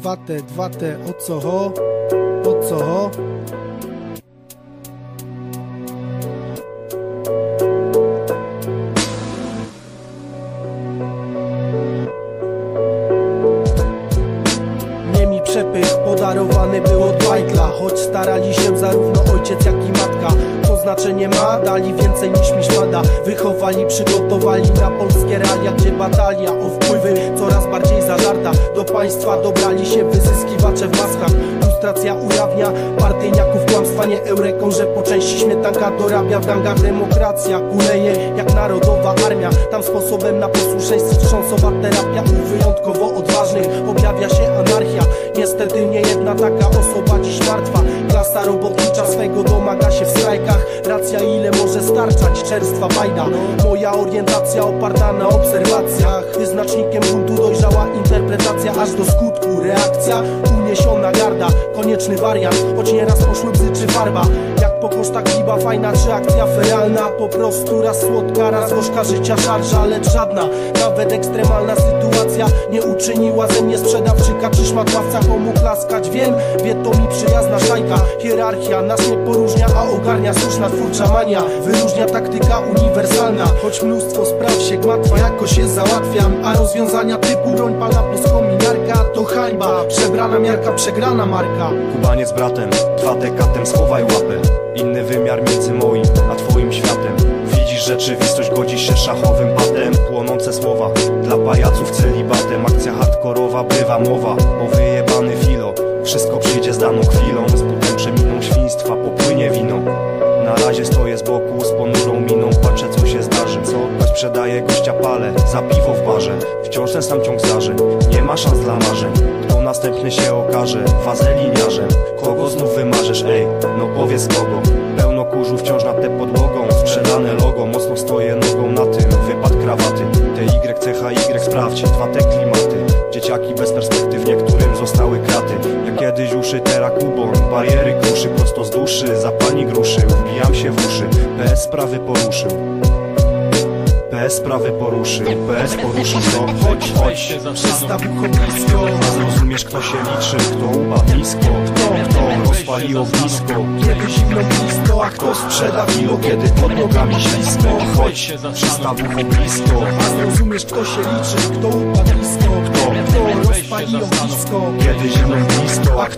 dwa te, dwa te, o co ho? O co ho? Nie mi przepych podarowany był od bajtla Choć starali się zarówno ojciec jak i matka znaczenie ma, dali więcej niż mi szpada. Wychowali, przygotowali na polskie realia Gdzie batalia o wpływy coraz bardziej zażarta. Do państwa dobrali się wyzyskiwacze w maskach. Lustracja ujawnia partyjniaków kłamstwa Nie eureką, że po części śmietanka dorabia. W gangach demokracja kuleje jak narodowa armia. Tam sposobem na posłuszeństwo wstrząsowa terapia. Wyjątkowo odważnych Moja orientacja oparta na obserwacjach. Wyznacznikiem buntu dojrzała interpretacja Aż do skutku reakcja uniesiona garda Konieczny wariant, choć nieraz poszły bzy czy farba. Jak po kosztach kliba fajna czy akcja feralna Po prostu raz słodka, raz gorzka życia szarża Lecz żadna, nawet ekstremalna sytuacja Nie uczyniła ze mnie sprzedawczyka. Czy szmatławca Komu klaskać? Wiem, wie to mi przyjazna szajka. Hierarchia nas nie poróżnia, a ogarnia słuszna twórcza mania. Wyróżnia taktyka uniwersalna. Choć mnóstwo spraw się gmatwa, jakoś je załatwiam A rozwiązania typu broń palna plus kominiarka To hańba, przebrana miarka, przegrana marka. Kubaniec z bratem, dwa dekatem schowaj łapę Inny wymiar między moim a twoim światem. Widzisz rzeczywistość, godzisz się szachowym patem. Płonące słowa, dla pajaców celibatem. Akcja hardkorowa, bywa mowa O wyjebany filo, wszystko przyjdzie z daną chwilą. Z butem przeminą świństwa, popłynie wino. Na razie stoję z boku, okaże, wazeliniarzem Kogo znów wymarzysz, ej, no powiedz kogo. Pełno kurzu wciąż nad tę podłogą. Sprzedane logo, mocno stoję nogą na tym. Wypad krawaty, TY, CHY sprawdź. Dwa te klimaty, dzieciaki bez perspektyw Niektórym zostały kraty. Jak kiedyś uszy, teraz kubon Bariery kruszy, prosto z duszy. Zapanik ruszył, wbijam się w uszy. PS sprawy poruszył PS sprawy poruszył, PS poruszył to. Chodź, chodź, Przystaw ucho blisko Zrozumiesz kto się liczy, kto upadł nisko Kto, kto rozpaliło blisko. Kiedy zimno blisko, a kto sprzeda Wilo, kiedy pod nogami ślisko. Chodź, blisko A zrozumiesz kto się liczy, kto upadł blisko Kto, kto rozpali blisko. Kiedy zimno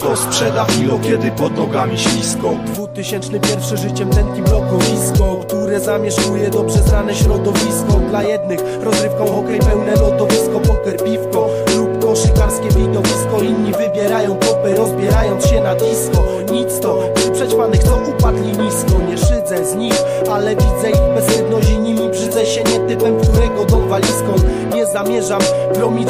blisko, sprzeda Wilo, kiedy pod nogami ślisko. 2001 życiem tętnim blokowisko Które zamieszkuje dobrze znane środowisko. Dla jednych rozrywką hokej pełne lodowisko Poker, piwko lub koszykarskie widowisko. Inni wybierają topy rozbierając się na disco. Nic to, tych przećpanych co upadli nisko. Nie szydzę z nich, ale widzę ich bezstydność I nimi brzydzę się nie typem, którego dom walizką Nie zamierzam. Gromić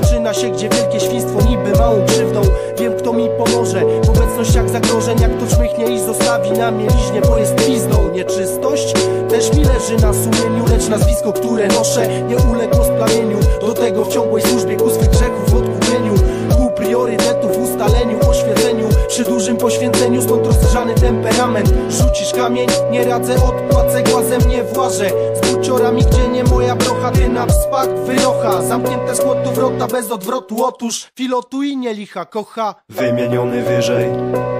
zaczyna się Gdzie wielkie świństwo niby małą krzywdą. Wiem kto mi pomoże. W obecnościach zagrożeń Jak to czmychnie i zostawi na mieliźnie Bo jest pizdą. Nieczystość Też mi leży na sumieniu Lecz nazwisko, które noszę Nie uległo splamieniu Do tego w ciągłej służbie ku swych grzechów w odkupieniu. Ku priorytetów ustaleniu, oświeceniu Przy dużym poświęceniu stąd rozgrzany temperament? Rzucisz kamień, nie radzę, odpłacę głazem nie włażę. Z buciorami, gdzie nie moja brocha Ty na wspak wyrocha Zamknięte z wrota bez odwrotu. Otóż filotu i nie licha kocha. Wymieniony wyżej,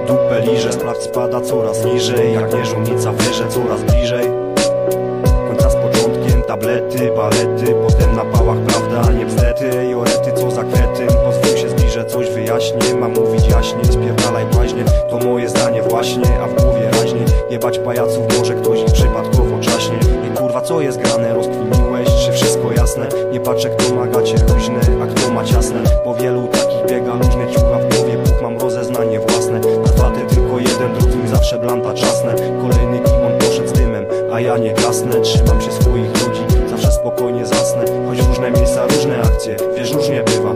dupę liże Sprawdź spada coraz niżej. Jak nierządnica wyże coraz bliżej. Końca z początkiem, tablety, balety Potem na pałach prawda, nie bzdety I co za kretyn. Pozwól się zbliżę, coś wyjaśnię. Mam mówić jaśnie, spierdalaj błaźnie To moje zdanie właśnie, a w głowie raźnie. Jebać pajaców, może ktoś ich przypadkowo czaśnie kurwa, co jest grane, rozkwiniłeś Czy wszystko jasne? Nie patrzę, kto ma gacie luźne A kto ma ciasne. Po wielu takich biega luźne ciucha w głowie Puch mam rozeznanie własne. Na tylko jeden, drugim zawsze blanta czasne. Kolejny kimon poszedł z dymem, a ja nie gasnę. Trzymam się swoich ludzi, zawsze spokojnie zasnę. Choć różne miejsca, różne akcje, wiesz różnie bywa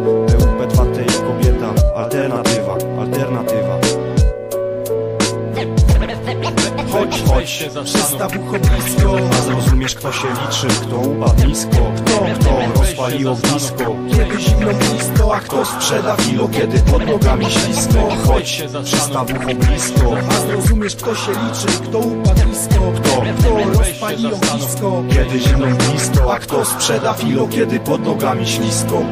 chodź, chodź Przystaw ucho blisko A zrozumiesz kto się liczy, kto upadł nisko Kto, kto rozpali ognisko Kiedy zimno blisko, a kto sprzeda Kilo kiedy pod nogami ślisko. Chodź, przystaw ucho blisko. A zrozumiesz kto się liczy, kto upadł nisko Kto, kto rozpali ognisko Kiedy zimno blisko, a kto sprzeda filo kiedy pod nogami ślisko